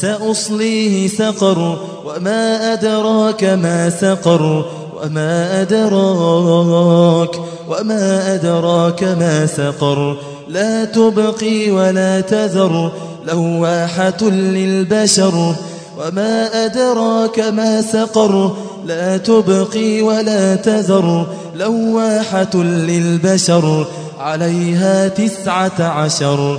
سأصليه سقر وما أدراك ما سقر وما أدراك وما أدراك ما سقر. لا تبقي ولا تذر لواحة للبشر. وما أدراك ما سقر لا تبقي ولا تذر لواحة للبشر. عليها تسعة عشر.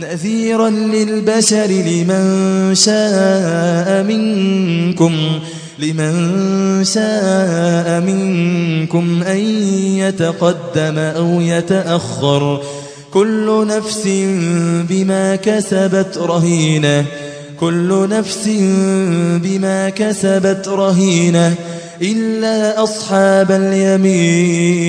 نذيرا للبشر لمن شاء منكم لمن شاء منكم أن يتقدم أو يتأخر. كل نفس بما كسبت رهينة كل نفس بما كسبت رهينة إلا أصحاب اليمين.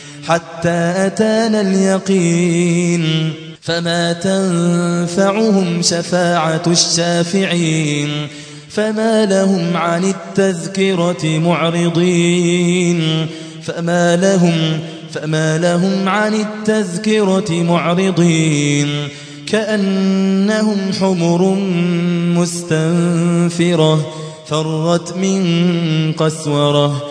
حتى أتانا اليقين. فما تنفعهم شفاعة الشافعين. فما لهم عن التذكرة معرضين. فما لهم فما لهم عن التذكرة معرضين. كأنهم حمر مستنفرة فرت من قسورة.